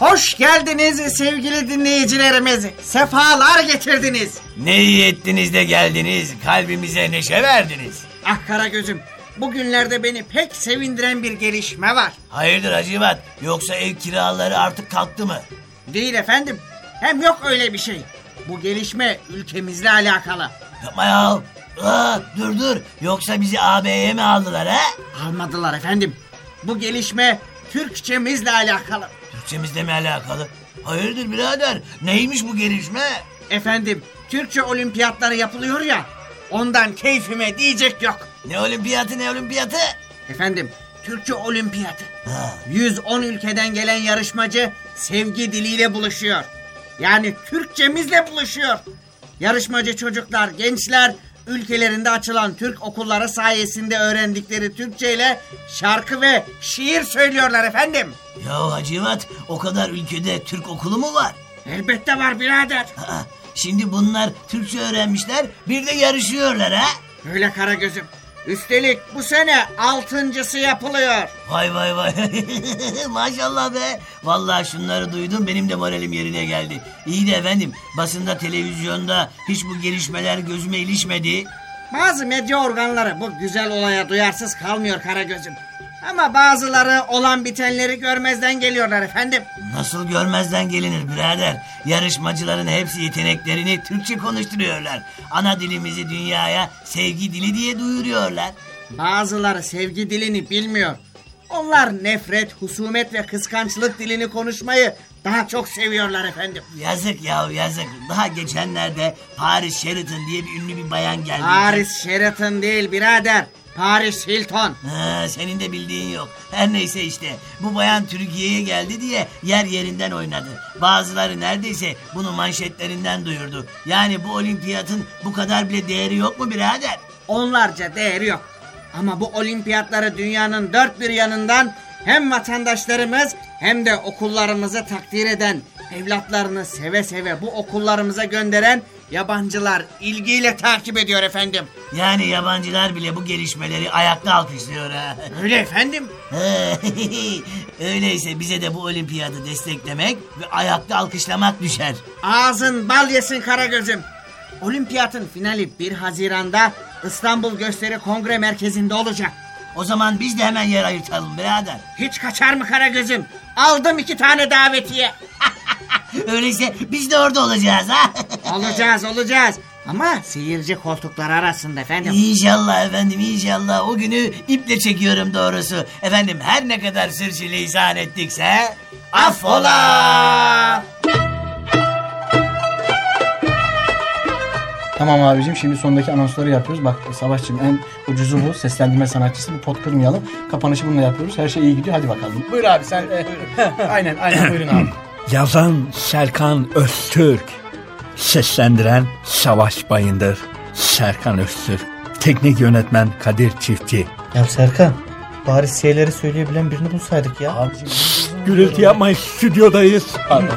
Hoş geldiniz sevgili dinleyicilerimiz. Sefalar getirdiniz. Ne iyi ettiniz de geldiniz. Kalbimize neşe verdiniz. Ah Karagöz'üm bugünlerde beni pek sevindiren bir gelişme var. Hayırdır Hacivat? Yoksa ev kiraları artık kalktı mı? Değil efendim. Hem yok öyle bir şey. Bu gelişme ülkemizle alakalı. Yapma ya. Aa, dur dur. Yoksa bizi AB'ye mi aldılar ha? Almadılar efendim. Bu gelişme Türkçemizle alakalı. Türkçemizle mi alakalı? Hayırdır birader? Neymiş bu gelişme? Efendim Türkçe olimpiyatları yapılıyor ya. Ondan keyfime diyecek yok. Ne olimpiyatı ne olimpiyatı? Efendim Türkçe olimpiyatı. Ha, 110 ülkeden gelen yarışmacı sevgi diliyle buluşuyor. Yani Türkçemizle buluşuyor. Yarışmacı çocuklar, gençler ülkelerinde açılan Türk okulları sayesinde öğrendikleri Türkçe ile şarkı ve şiir söylüyorlar efendim. ya Hacivat o kadar ülkede Türk okulu mu var? Elbette var birader. Şimdi bunlar Türkçe öğrenmişler bir de yarışıyorlar ha? Öyle Karagöz'üm. Üstelik bu sene altıncısı yapılıyor. Vay vay vay. Maşallah be. Vallahi şunları duydum benim de moralim yerine geldi. İyi de efendim basında televizyonda hiç bu gelişmeler gözüme ilişmedi. Bazı medya organları bu güzel olaya duyarsız kalmıyor Karagöz'üm. Ama bazıları olan bitenleri görmezden geliyorlar efendim. Nasıl görmezden gelinir birader. Yarışmacıların hepsi yeteneklerini Türkçe konuşturuyorlar. Ana dilimizi dünyaya sevgi dili diye duyuruyorlar. Bazıları sevgi dilini bilmiyor. Onlar nefret, husumet ve kıskançlık dilini konuşmayı daha çok seviyorlar efendim. Yazık ya yazık. Daha geçenlerde Paris Sheraton diye bir ünlü bir bayan geldi. Paris Sheraton değil birader. Paris Hilton. Ha, senin de bildiğin yok. Her neyse işte bu bayan Türkiye'ye geldi diye yer yerinden oynadı. Bazıları neredeyse bunu manşetlerinden duyurdu. Yani bu olimpiyatın bu kadar bile değeri yok mu birader? Onlarca değeri yok. Ama bu olimpiyatları dünyanın dört bir yanından hem vatandaşlarımız hem de okullarımızı takdir eden, evlatlarını seve seve bu okullarımıza gönderen yabancılar ilgiyle takip ediyor efendim. Yani yabancılar bile bu gelişmeleri ayakta alkışlıyor ha. Öyle efendim. Öyleyse bize de bu olimpiyatı desteklemek ve ayakta alkışlamak düşer. Ağzın bal yesin Karagöz'üm. Olimpiyatın finali 1 Haziran'da İstanbul Gösteri Kongre Merkezi'nde olacak. O zaman biz de hemen yer ayırtalım birader. Hiç kaçar mı Karagöz'üm? Aldım iki tane davetiye. Öyleyse biz de orada olacağız ha. olacağız olacağız. Ama seyirci koltukları arasında efendim. İnşallah efendim inşallah o günü iple çekiyorum doğrusu. Efendim her ne kadar sürçülisan ettikse affola. Tamam abicim şimdi sondaki anonsları yapıyoruz. Bak Savaşçım en ucuzu bu. Seslendirme sanatçısı. Bir pot kırmayalım. Kapanışı bununla yapıyoruz. Her şey iyi gidiyor. Hadi bakalım. Buyur abi sen. e, aynen aynen buyurun abi. Yazan Serkan Öztürk. Seslendiren Savaş Bayındır. Serkan Öztürk. Teknik yönetmen Kadir Çiftçi. Ya Serkan bari şeyleri söyleyebilen birini bulsaydık ya. Abicim, Gürültü yapmayın stüdyodayız. pardon.